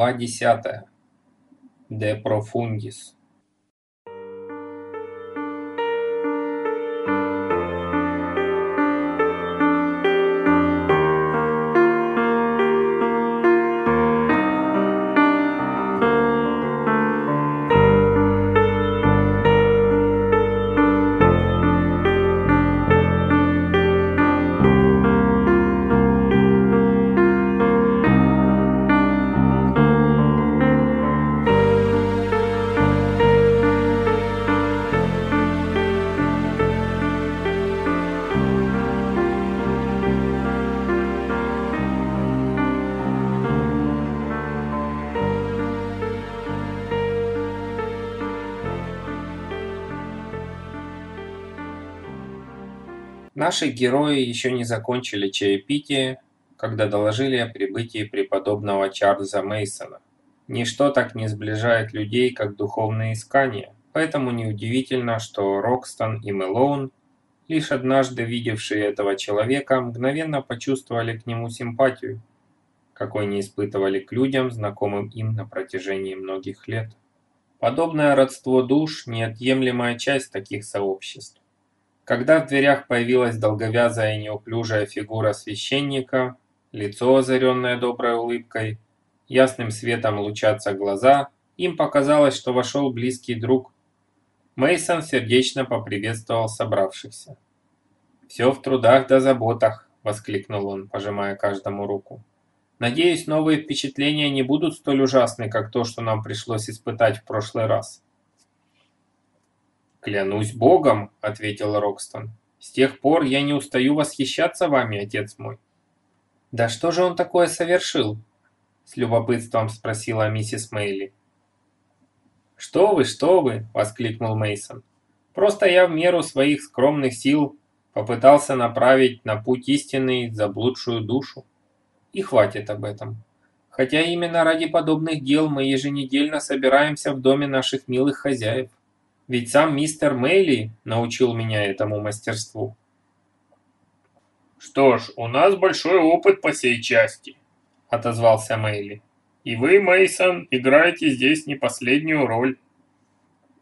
Глава 10. De profundis. Наши герои еще не закончили чаепитие, когда доложили о прибытии преподобного Чарльза Мейсона. Ничто так не сближает людей, как духовные искания, поэтому неудивительно, что Рокстон и Мэлоун, лишь однажды видевшие этого человека, мгновенно почувствовали к нему симпатию, какой не испытывали к людям, знакомым им на протяжении многих лет. Подобное родство душ – неотъемлемая часть таких сообществ. Когда в дверях появилась долговязая и неуклюжая фигура священника, лицо, озаренное доброй улыбкой, ясным светом лучатся глаза, им показалось, что вошел близкий друг. Мейсон сердечно поприветствовал собравшихся. «Все в трудах да заботах», — воскликнул он, пожимая каждому руку. «Надеюсь, новые впечатления не будут столь ужасны, как то, что нам пришлось испытать в прошлый раз». «Клянусь Богом», — ответил Рокстон. «С тех пор я не устаю восхищаться вами, отец мой». «Да что же он такое совершил?» — с любопытством спросила миссис Мейли. «Что вы, что вы!» — воскликнул Мейсон. «Просто я в меру своих скромных сил попытался направить на путь истинный заблудшую душу. И хватит об этом. Хотя именно ради подобных дел мы еженедельно собираемся в доме наших милых хозяев. Ведь сам мистер Мейли научил меня этому мастерству. «Что ж, у нас большой опыт по сей части», — отозвался Мейли. «И вы, Мейсон, играете здесь не последнюю роль».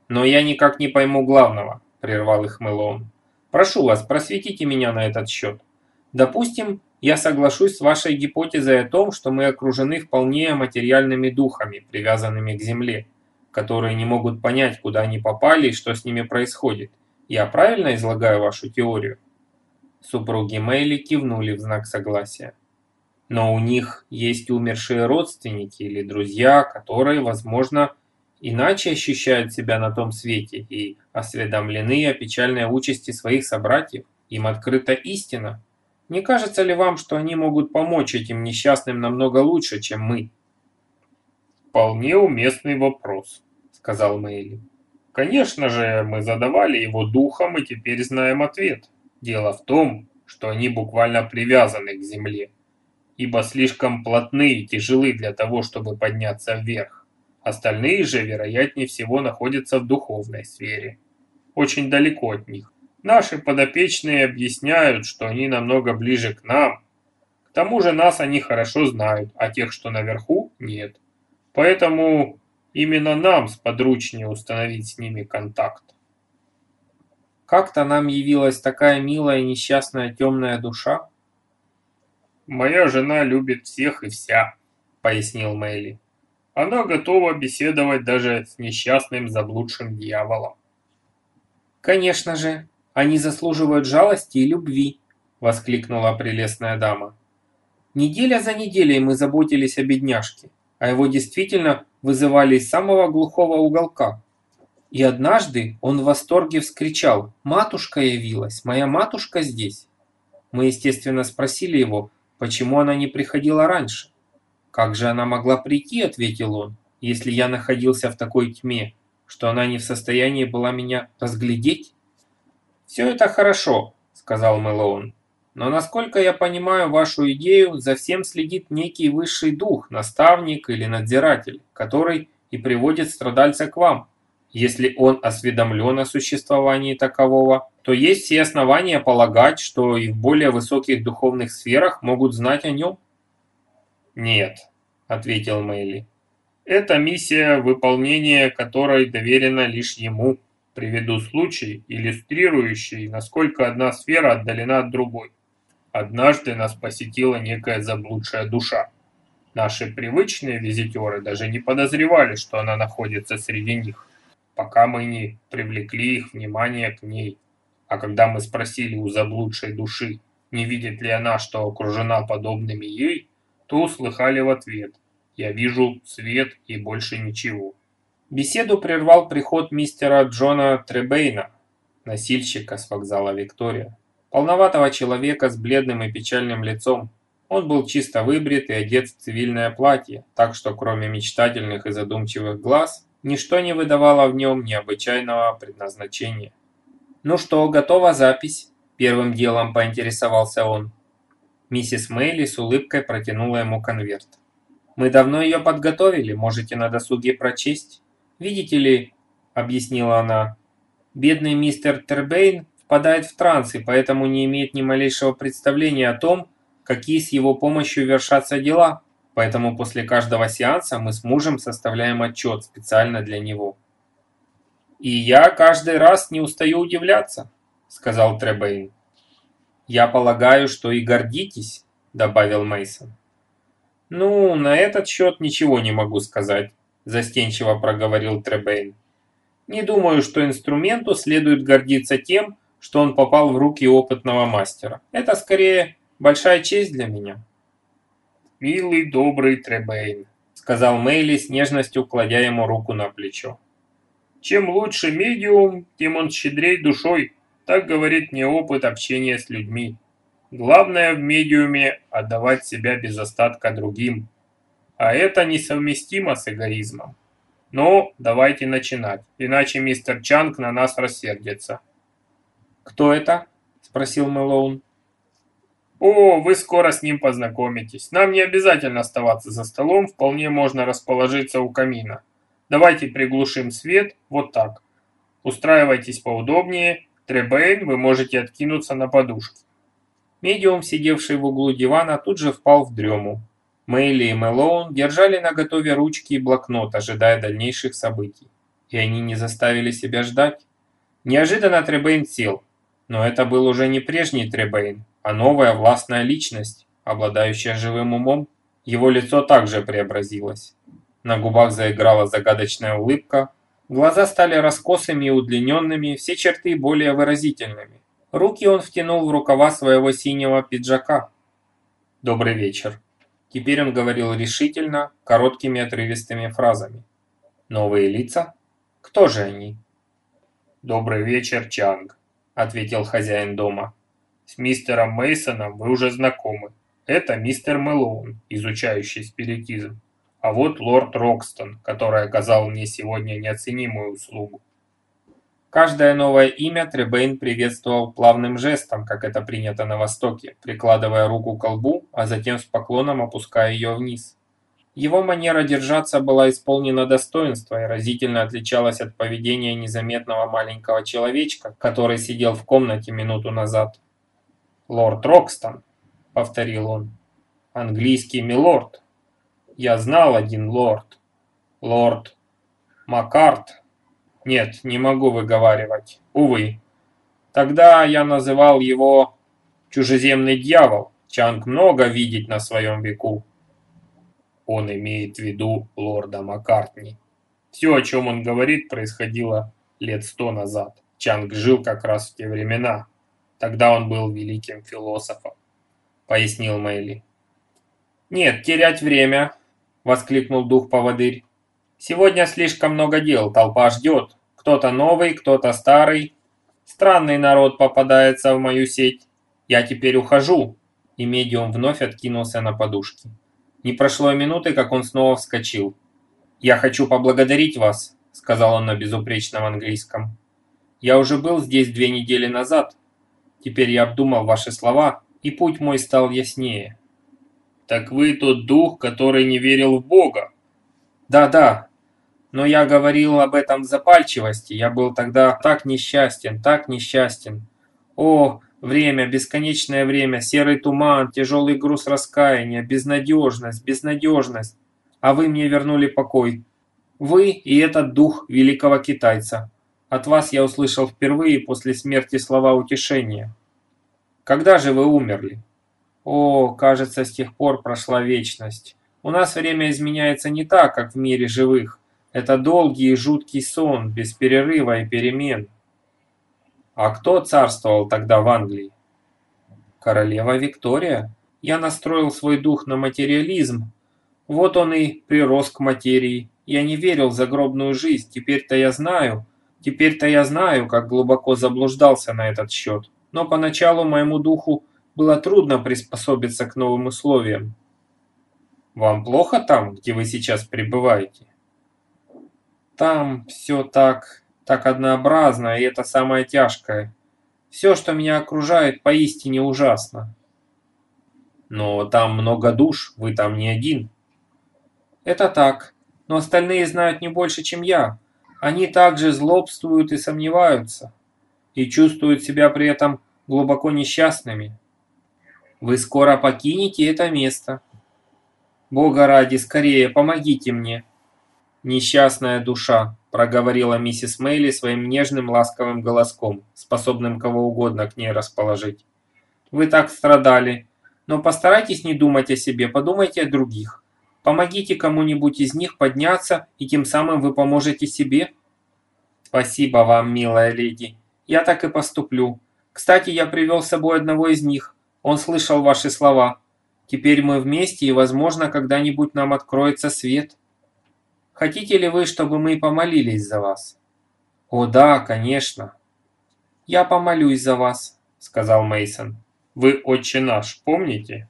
«Но я никак не пойму главного», — прервал их Мэлоун. «Прошу вас, просветите меня на этот счет. Допустим, я соглашусь с вашей гипотезой о том, что мы окружены вполне материальными духами, привязанными к Земле которые не могут понять, куда они попали и что с ними происходит. Я правильно излагаю вашу теорию?» Супруги Мэйли кивнули в знак согласия. Но у них есть умершие родственники или друзья, которые, возможно, иначе ощущают себя на том свете и осведомлены о печальной участи своих собратьев. Им открыта истина. Не кажется ли вам, что они могут помочь этим несчастным намного лучше, чем мы? «Вполне уместный вопрос», — сказал Мэйли. «Конечно же, мы задавали его духом и теперь знаем ответ. Дело в том, что они буквально привязаны к земле, ибо слишком плотны и тяжелы для того, чтобы подняться вверх. Остальные же, вероятнее всего, находятся в духовной сфере, очень далеко от них. Наши подопечные объясняют, что они намного ближе к нам. К тому же нас они хорошо знают, а тех, что наверху, нет. Поэтому именно нам сподручнее установить с ними контакт. Как-то нам явилась такая милая несчастная темная душа. «Моя жена любит всех и вся», — пояснил Мэйли. «Она готова беседовать даже с несчастным заблудшим дьяволом». «Конечно же, они заслуживают жалости и любви», — воскликнула прелестная дама. «Неделя за неделей мы заботились о бедняжке а его действительно вызывали из самого глухого уголка. И однажды он в восторге вскричал «Матушка явилась! Моя матушка здесь!» Мы, естественно, спросили его, почему она не приходила раньше. «Как же она могла прийти?» – ответил он, «если я находился в такой тьме, что она не в состоянии была меня разглядеть?» «Все это хорошо», – сказал Мэлоун. Но насколько я понимаю вашу идею, за всем следит некий высший дух, наставник или надзиратель, который и приводит страдальца к вам. Если он осведомлен о существовании такового, то есть все основания полагать, что и в более высоких духовных сферах могут знать о нем? Нет, ответил Мэйли. Это миссия, выполнение которой доверена лишь ему. Приведу случай, иллюстрирующий, насколько одна сфера отдалена от другой. Однажды нас посетила некая заблудшая душа. Наши привычные визитеры даже не подозревали, что она находится среди них, пока мы не привлекли их внимание к ней. А когда мы спросили у заблудшей души, не видит ли она, что окружена подобными ей, то услыхали в ответ «Я вижу свет и больше ничего». Беседу прервал приход мистера Джона Требейна, носильщика с вокзала Виктория, полноватого человека с бледным и печальным лицом. Он был чисто выбрит и одет в цивильное платье, так что кроме мечтательных и задумчивых глаз, ничто не выдавало в нем необычайного предназначения. «Ну что, готова запись?» – первым делом поинтересовался он. Миссис Мэйли с улыбкой протянула ему конверт. «Мы давно ее подготовили, можете на досуге прочесть». «Видите ли», — объяснила она, — «бедный мистер Тербейн впадает в транс и поэтому не имеет ни малейшего представления о том, какие с его помощью вершатся дела, поэтому после каждого сеанса мы с мужем составляем отчет специально для него». «И я каждый раз не устаю удивляться», — сказал Требейн. «Я полагаю, что и гордитесь», — добавил Мейсон. «Ну, на этот счет ничего не могу сказать застенчиво проговорил Требейн. Не думаю, что инструменту следует гордиться тем, что он попал в руки опытного мастера. Это скорее большая честь для меня. «Милый, добрый Требейн», — сказал Мейли с нежностью, кладя ему руку на плечо. «Чем лучше медиум, тем он щедрей душой, так говорит мне опыт общения с людьми. Главное в медиуме – отдавать себя без остатка другим, а это несовместимо с эгоизмом. Ну, давайте начинать, иначе мистер Чанг на нас рассердится. «Кто это?» – спросил Мэлоун. «О, вы скоро с ним познакомитесь. Нам не обязательно оставаться за столом, вполне можно расположиться у камина. Давайте приглушим свет, вот так. Устраивайтесь поудобнее. Требейн, вы можете откинуться на подушке». Медиум, сидевший в углу дивана, тут же впал в дрему. Мэйли и Мэлоун держали наготове ручки и блокнот, ожидая дальнейших событий. И они не заставили себя ждать. Неожиданно Требейн сел. Но это был уже не прежний Требейн, а новая властная личность, обладающая живым умом. Его лицо также преобразилось. На губах заиграла загадочная улыбка, глаза стали раскосыми и удлиненными, все черты более выразительными. Руки он втянул в рукава своего синего пиджака. «Добрый вечер», Теперь он говорил решительно, короткими отрывистыми фразами. «Новые лица? Кто же они?» «Добрый вечер, Чанг», — ответил хозяин дома. «С мистером Мейсоном вы уже знакомы. Это мистер Мэлоун, изучающий спиритизм. А вот лорд Рокстон, который оказал мне сегодня неоценимую услугу. Каждое новое имя Требейн приветствовал плавным жестом, как это принято на Востоке, прикладывая руку к колбу, а затем с поклоном опуская ее вниз. Его манера держаться была исполнена достоинства и разительно отличалась от поведения незаметного маленького человечка, который сидел в комнате минуту назад. «Лорд Рокстон», — повторил он, — «английский милорд. Я знал один лорд. Лорд Маккарт». Нет, не могу выговаривать. Увы. Тогда я называл его чужеземный дьявол. Чанг много видеть на своем веку. Он имеет в виду лорда Маккартни. Все, о чем он говорит, происходило лет сто назад. Чанг жил как раз в те времена. Тогда он был великим философом, пояснил Мэйли. «Нет, терять время!» — воскликнул дух-поводырь. «Сегодня слишком много дел, толпа ждет. Кто-то новый, кто-то старый. Странный народ попадается в мою сеть. Я теперь ухожу. И медиум вновь откинулся на подушки. Не прошло и минуты, как он снова вскочил. «Я хочу поблагодарить вас», — сказал он на безупречном английском. «Я уже был здесь две недели назад. Теперь я обдумал ваши слова, и путь мой стал яснее». «Так вы тот дух, который не верил в Бога?» «Да-да, но я говорил об этом в запальчивости, я был тогда так несчастен, так несчастен. О, время, бесконечное время, серый туман, тяжелый груз раскаяния, безнадежность, безнадежность. а вы мне вернули покой. Вы и этот дух великого китайца. От вас я услышал впервые после смерти слова утешения. Когда же вы умерли? О, кажется, с тех пор прошла вечность. У нас время изменяется не так, как в мире живых. Это долгий и жуткий сон, без перерыва и перемен. А кто царствовал тогда в Англии? Королева Виктория. Я настроил свой дух на материализм. Вот он и прирос к материи. Я не верил в загробную жизнь, теперь-то я знаю. Теперь-то я знаю, как глубоко заблуждался на этот счет. Но поначалу моему духу было трудно приспособиться к новым условиям. Вам плохо там, где вы сейчас пребываете? Там все так, так однообразно, и это самое тяжкое. Все, что меня окружает, поистине ужасно. Но там много душ, вы там не один. Это так, но остальные знают не больше, чем я. Они также злобствуют и сомневаются, и чувствуют себя при этом глубоко несчастными. Вы скоро покинете это место. Бога ради, скорее, помогите мне. Несчастная душа, проговорила миссис Мейли своим нежным ласковым голоском, способным кого угодно к ней расположить. Вы так страдали, но постарайтесь не думать о себе, подумайте о других. Помогите кому-нибудь из них подняться, и тем самым вы поможете себе. Спасибо вам, милая леди. Я так и поступлю. Кстати, я привел с собой одного из них. Он слышал ваши слова. Теперь мы вместе, и, возможно, когда-нибудь нам откроется свет. Хотите ли вы, чтобы мы помолились за вас? О да, конечно. Я помолюсь за вас, сказал Мейсон. Вы отче наш, помните?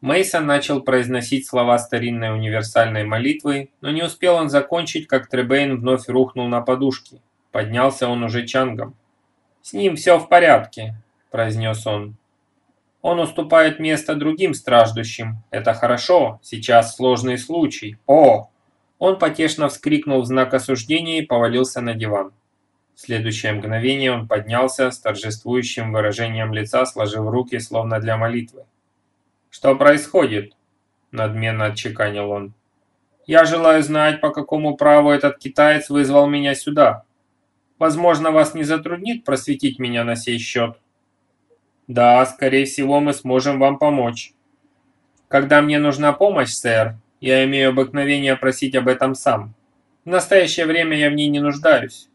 Мейсон начал произносить слова старинной универсальной молитвы, но не успел он закончить, как Требейн вновь рухнул на подушки. Поднялся он уже чангом. «С ним все в порядке», – произнес он. «Он уступает место другим страждущим. Это хорошо, сейчас сложный случай. О!» Он потешно вскрикнул в знак осуждения и повалился на диван. В следующее мгновение он поднялся с торжествующим выражением лица, сложив руки, словно для молитвы. «Что происходит?» – надменно отчеканил он. «Я желаю знать, по какому праву этот китаец вызвал меня сюда. Возможно, вас не затруднит просветить меня на сей счет?» «Да, скорее всего, мы сможем вам помочь». «Когда мне нужна помощь, сэр, я имею обыкновение просить об этом сам. В настоящее время я в ней не нуждаюсь.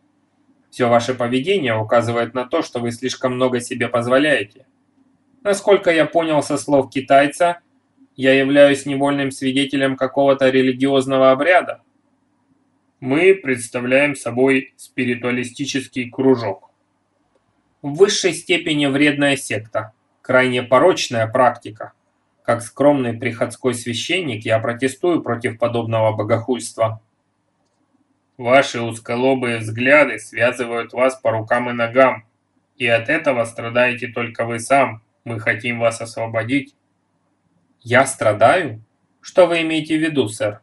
Все ваше поведение указывает на то, что вы слишком много себе позволяете. Насколько я понял со слов китайца, я являюсь невольным свидетелем какого-то религиозного обряда. Мы представляем собой спиритуалистический кружок. В высшей степени вредная секта, крайне порочная практика. Как скромный приходской священник я протестую против подобного богохульства. Ваши узколобые взгляды связывают вас по рукам и ногам, и от этого страдаете только вы сам, мы хотим вас освободить». «Я страдаю? Что вы имеете в виду, сэр?»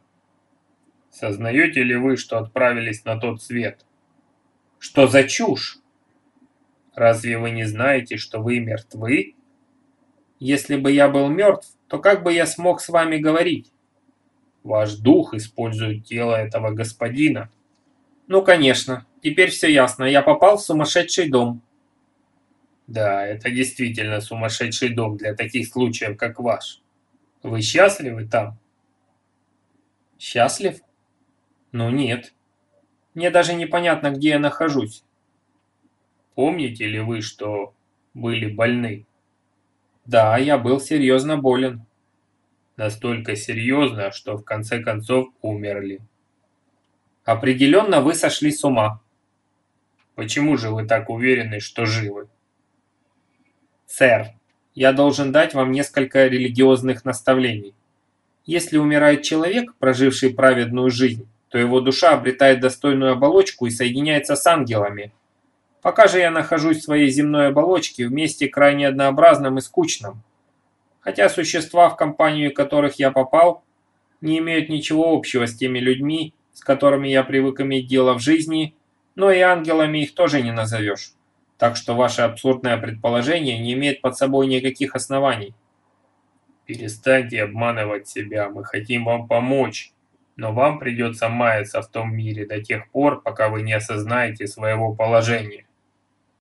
«Сознаете ли вы, что отправились на тот свет?» «Что за чушь?» «Разве вы не знаете, что вы мертвы?» «Если бы я был мертв, то как бы я смог с вами говорить?» «Ваш дух использует тело этого господина». «Ну, конечно. Теперь все ясно. Я попал в сумасшедший дом». Да, это действительно сумасшедший дом для таких случаев, как ваш. Вы счастливы там? Счастлив? Ну нет. Мне даже непонятно, где я нахожусь. Помните ли вы, что были больны? Да, я был серьезно болен. Настолько серьезно, что в конце концов умерли. Определенно вы сошли с ума. Почему же вы так уверены, что живы? «Сэр, я должен дать вам несколько религиозных наставлений. Если умирает человек, проживший праведную жизнь, то его душа обретает достойную оболочку и соединяется с ангелами. Пока же я нахожусь в своей земной оболочке в месте крайне однообразном и скучном. Хотя существа, в компанию которых я попал, не имеют ничего общего с теми людьми, с которыми я привык иметь дело в жизни, но и ангелами их тоже не назовешь. Так что ваше абсурдное предположение не имеет под собой никаких оснований. Перестаньте обманывать себя, мы хотим вам помочь. Но вам придется маяться в том мире до тех пор, пока вы не осознаете своего положения.